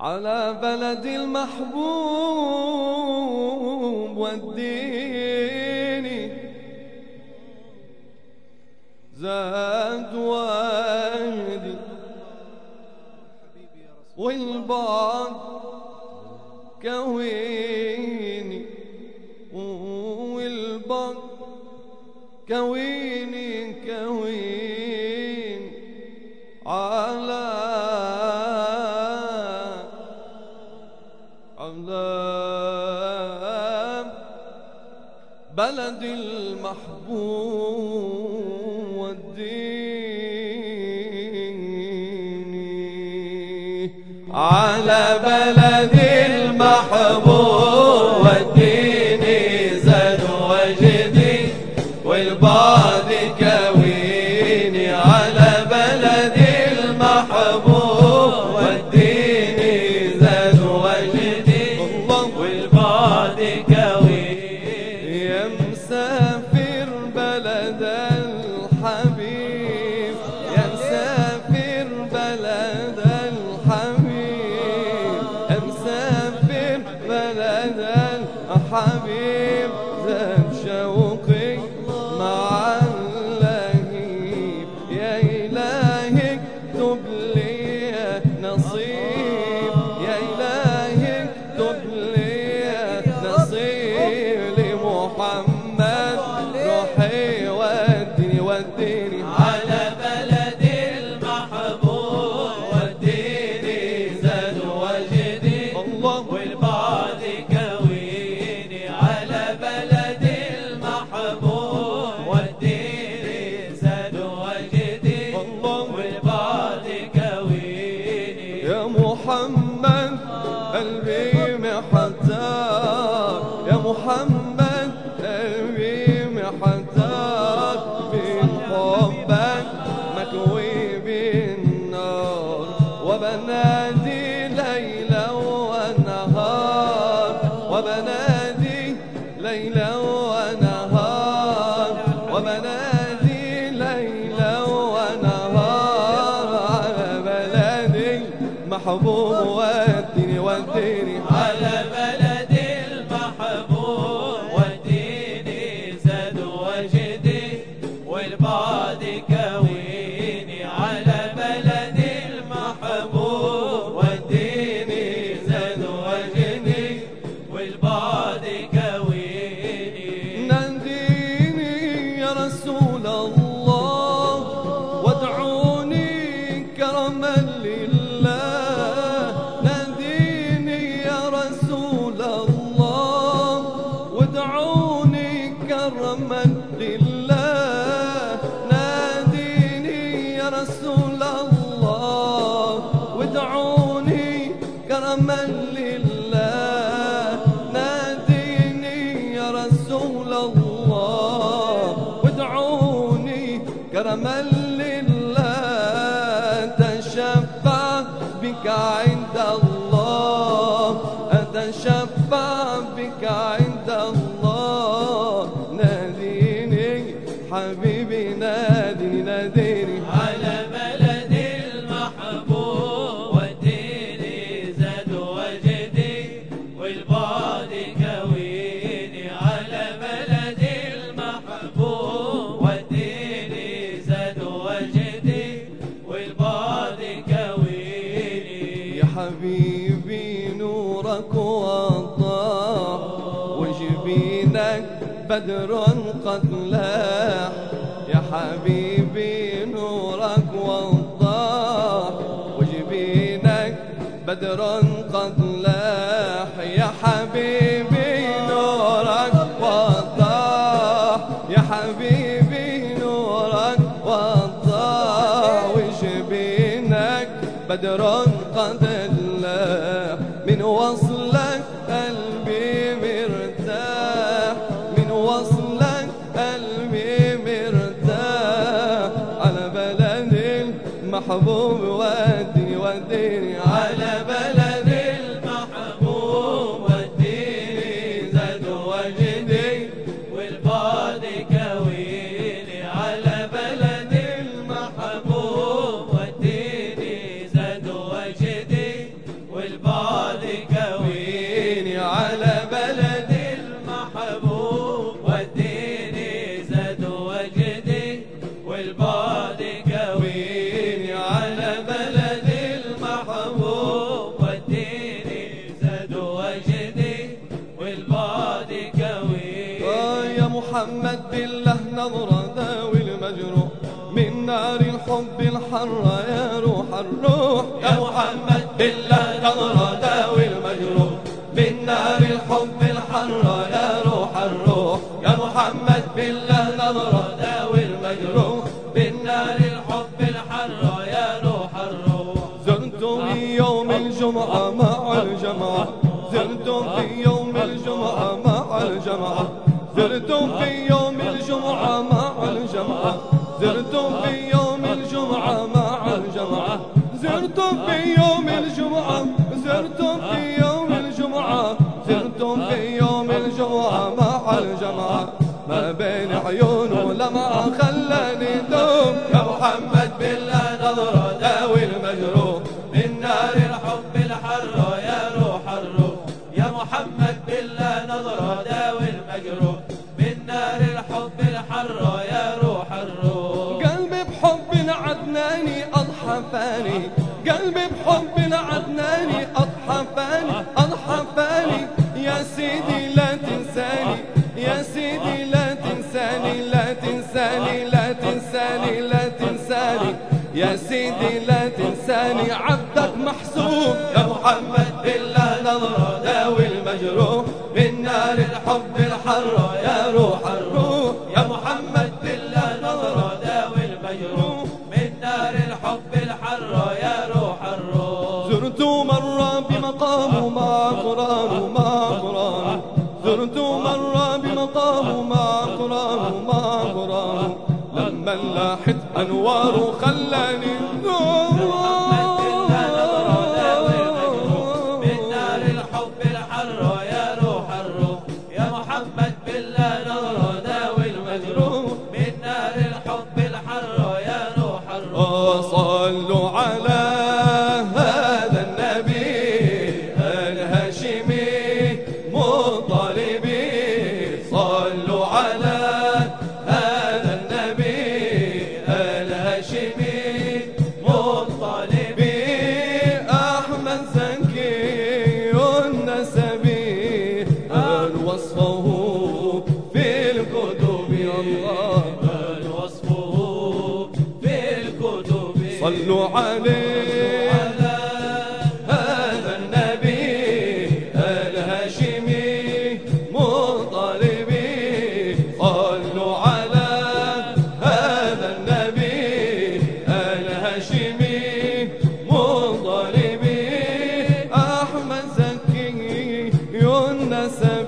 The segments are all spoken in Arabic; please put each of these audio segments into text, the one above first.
على بلد المحبوب والدين. زاد واهد والبعد كويني والبعد كويني بلد المحبوب والدين. على بلد المحبوب محبوب وديني وديني على حبيبي نورك وضاح وجبينك بدر قد لاح. يا حبيبي نورك وضاح وجبينك بدر قد الحرة يا روح الروح. يا محمد بالله نظرة داوي المجروح. من نار الحب الحرة يا روح الروح. يا محمد بالله نظرة داوي المجروح. من نار الحب الحرة يا روح الروح. زرتم في يوم الجمعة مع الجماعة زرتم في يوم الجمعة مع الجماعة زرتم في يوم لما خلاني دوم. يا محمد بالله نظرة داوي المجروح. من نار الحب الحرة يا روح الروح. يا محمد بالله نظرة داوي المجروح. من نار الحب الحرة يا روح الروح. قلبي بحب عدناني أضحى فاني قلبي بحب عدناني أضحى فاني أضحى فاني يا سيدي يا سيدي لا تنساني عبدك محسوب. يا محمد بالله نظرة داوي المجروح. من نار الحب الحرة يا روح الروح. يا محمد بالله نظرة داوي المجروح. من نار الحب الحرة يا روح الروح. زرت مرة بمقام مع قران مع قران. زرت مرة أنوار خلاني النسبي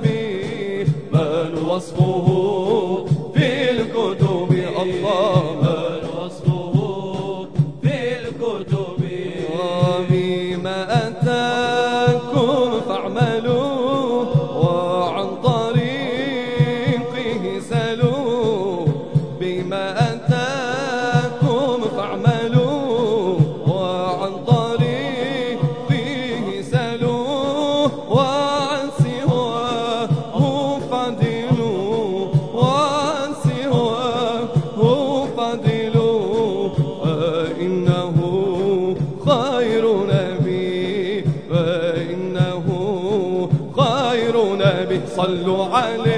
صلوا عليه.